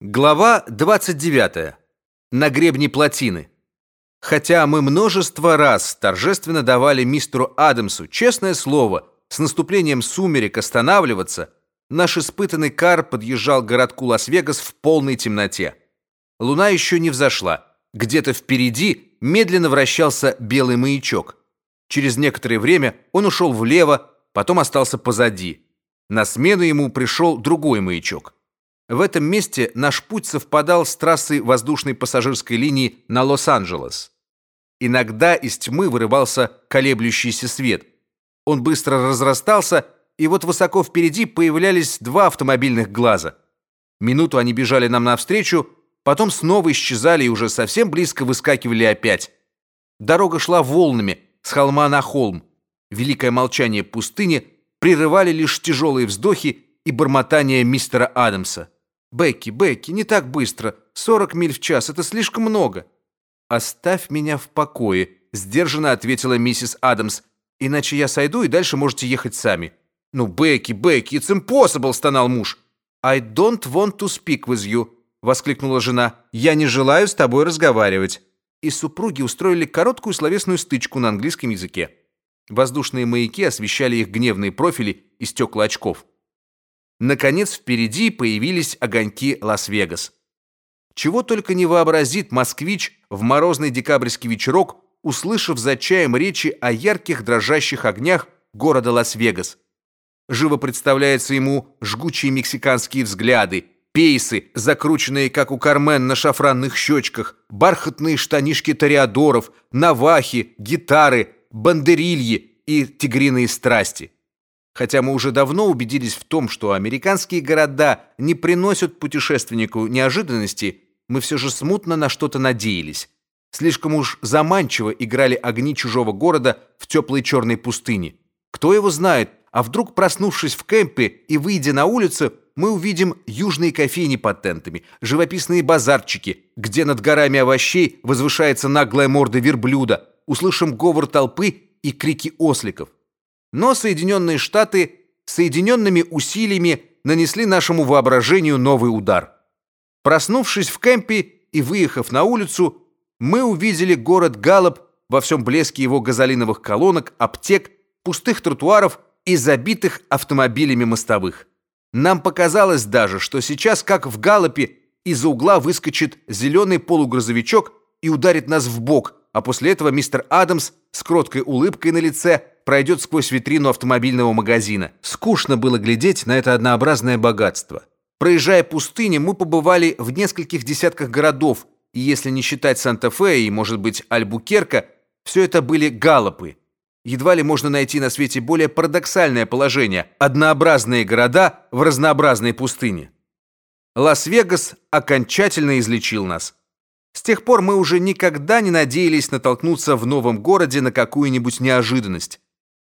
Глава 29. На гребне плотины. Хотя мы множество раз торжественно давали мистеру Адамсу честное слово с наступлением сумерек останавливаться, наш испытанный кар подъезжал к городку Лас-Вегас в полной темноте. Луна еще не взошла. Где-то впереди медленно вращался белый маячок. Через некоторое время он ушел влево, потом остался позади. На смену ему пришел другой маячок. В этом месте наш путь совпадал с трассой воздушной пассажирской линии на Лос-Анджелес. Иногда из тьмы вырывался колеблющийся свет. Он быстро разрастался, и вот высоко впереди появлялись два автомобильных глаза. Минуту они бежали нам навстречу, потом снова исчезали и уже совсем близко выскакивали опять. Дорога шла волнами с холма на холм. Великое молчание пустыни прерывали лишь тяжелые вздохи и бормотание мистера Адамса. Бекки, Бекки, не так быстро. 40 миль в час это слишком много. Оставь меня в покое, сдержанно ответила миссис Адамс. Иначе я сойду и дальше можете ехать сами. Ну, Бекки, Бекки, it's impossible, стонал муж. I don't want to speak with you, воскликнула жена. Я не желаю с тобой разговаривать. И супруги устроили короткую словесную стычку на английском языке. Воздушные маяки освещали их гневные профили и стекла очков. Наконец впереди появились огоньки Лас-Вегас. Чего только не вообразит москвич в морозный декабрьский вечерок, услышав за чаем речи о ярких дрожащих огнях города Лас-Вегас. Живо представляются ему жгучие мексиканские взгляды, пейсы, закрученные, как у Кармен на шафранных щечках, бархатные штанишки ториадоров, навахи, гитары, бандерильи и тигриные страсти. Хотя мы уже давно убедились в том, что американские города не приносят путешественнику неожиданности, мы все же смутно на что-то надеялись. Слишком уж заманчиво играли огни чужого города в теплой черной пустыне. Кто его знает, а вдруг проснувшись в кемпе и выйдя на улицу, мы увидим южные кофейни под тентами, живописные базарчики, где над горами овощей возвышается наглая морда верблюда, услышим говор толпы и крики осликов. Но Соединенные Штаты соединенными усилиями нанесли нашему воображению новый удар. Проснувшись в кемпе и выехав на улицу, мы увидели город Галлоп во всем блеске его газолиновых колонок, аптек, пустых тротуаров и забитых автомобилями мостовых. Нам показалось даже, что сейчас, как в Галлопе, из-за угла выскочит зеленый полугрузовичок и ударит нас в бок, а после этого мистер Адамс с кроткой улыбкой на лице пройдет сквозь витрину автомобильного магазина. Скучно было глядеть на это однообразное богатство. Проезжая пустыню, мы побывали в нескольких десятках городов, и если не считать Санта-Фе и, может быть, Альбукерка, все это были галопы. Едва ли можно найти на свете более парадоксальное положение – однообразные города в разнообразной пустыне. Лас-Вегас окончательно излечил нас. С тех пор мы уже никогда не надеялись натолкнуться в новом городе на какую-нибудь неожиданность.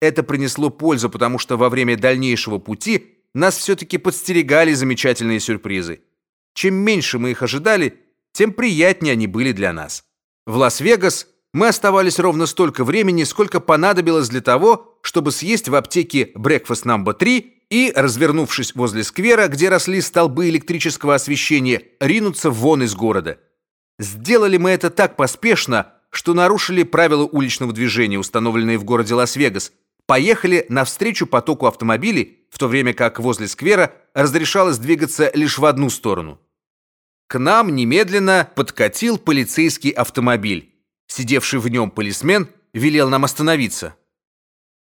Это принесло пользу, потому что во время дальнейшего пути нас все-таки подстерегали замечательные сюрпризы. Чем меньше мы их ожидали, тем приятнее они были для нас. В Лас-Вегас мы оставались ровно столько времени, сколько понадобилось для того, чтобы съесть в аптеке Breakfast No. 3 и, развернувшись возле сквера, где росли столбы электрического освещения, ринуться вон из города. Сделали мы это так поспешно, что нарушили правила уличного движения, установленные в городе Лас-Вегас, поехали навстречу потоку автомобилей, в то время как возле сквера разрешалось двигаться лишь в одну сторону. К нам немедленно подкатил полицейский автомобиль. Сидевший в нем полисмен велел нам остановиться.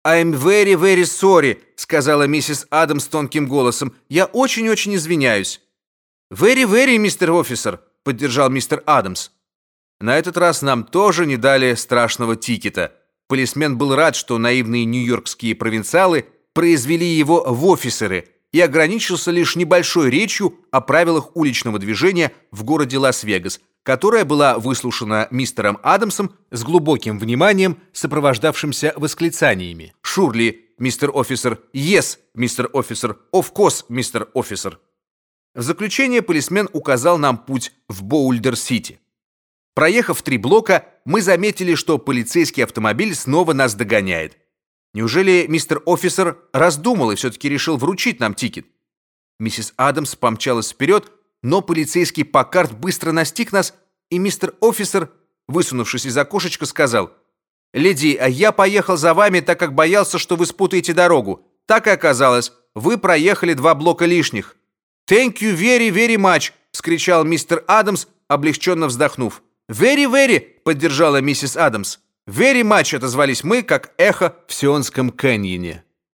«I'm very, very sorry», — сказала миссис Адамс тонким голосом. «Я очень-очень извиняюсь». «Very, very, mister officer», — поддержал мистер Адамс. На этот раз нам тоже не дали страшного тикета — Полисмен был рад, что наивные нью-йоркские провинциалы произвели его в офицеры и ограничился лишь небольшой речью о правилах уличного движения в городе Лас-Вегас, которая была выслушана мистером Адамсом с глубоким вниманием, сопровождавшимся восклицаниями. «Surely, mister officer! Yes, mister officer! Of course, mister officer!» В заключение полисмен указал нам путь в Боульдер-Сити. Проехав три блока, мы заметили, что полицейский автомобиль снова нас догоняет. Неужели мистер офицер раздумал и все таки решил вручить нам тикет? Миссис Адамс помчалась вперед, но полицейский Паккард быстро настиг нас, и мистер офицер, высунувшись из окошечка, сказал: "Леди, а я поехал за вами, так как боялся, что вы спутаете дорогу. Так и оказалось. Вы проехали два блока лишних". "Thank you very very much", вскричал мистер Адамс, облегченно вздохнув. "Very very", поддержала миссис Адамс. "Very much", отозвались мы, как эхо в Сионском каньоне.